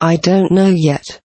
I don't know yet.